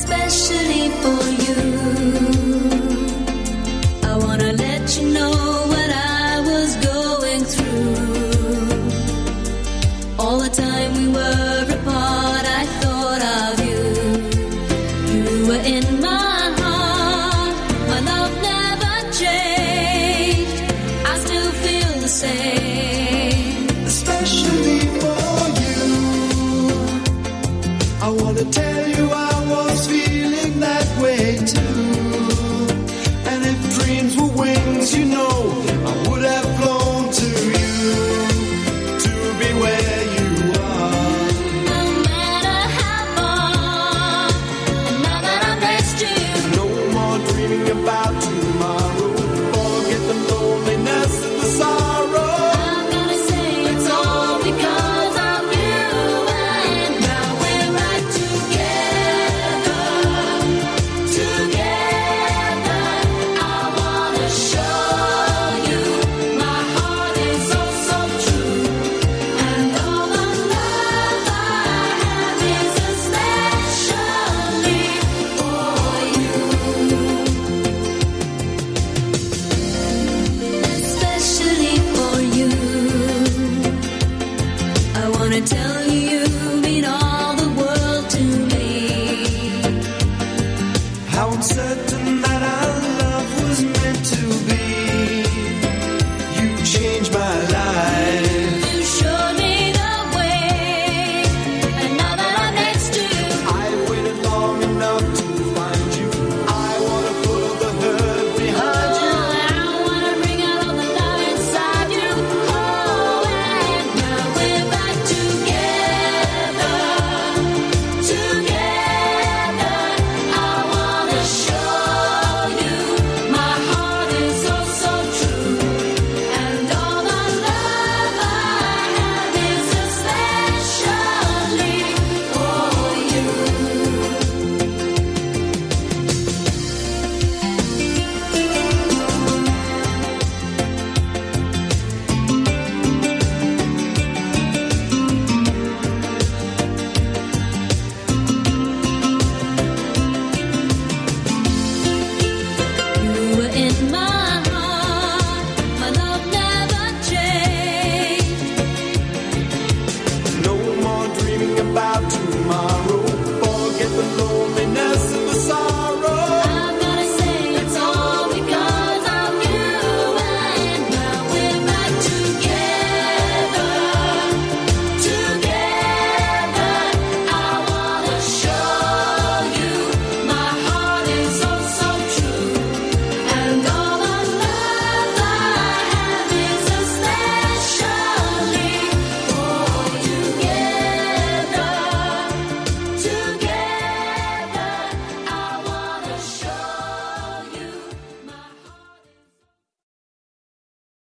especially for you. I wanna let you know what I was going through. All the time we were apart, I thought of you. You were in my heart, my love never changed. I still feel the same. about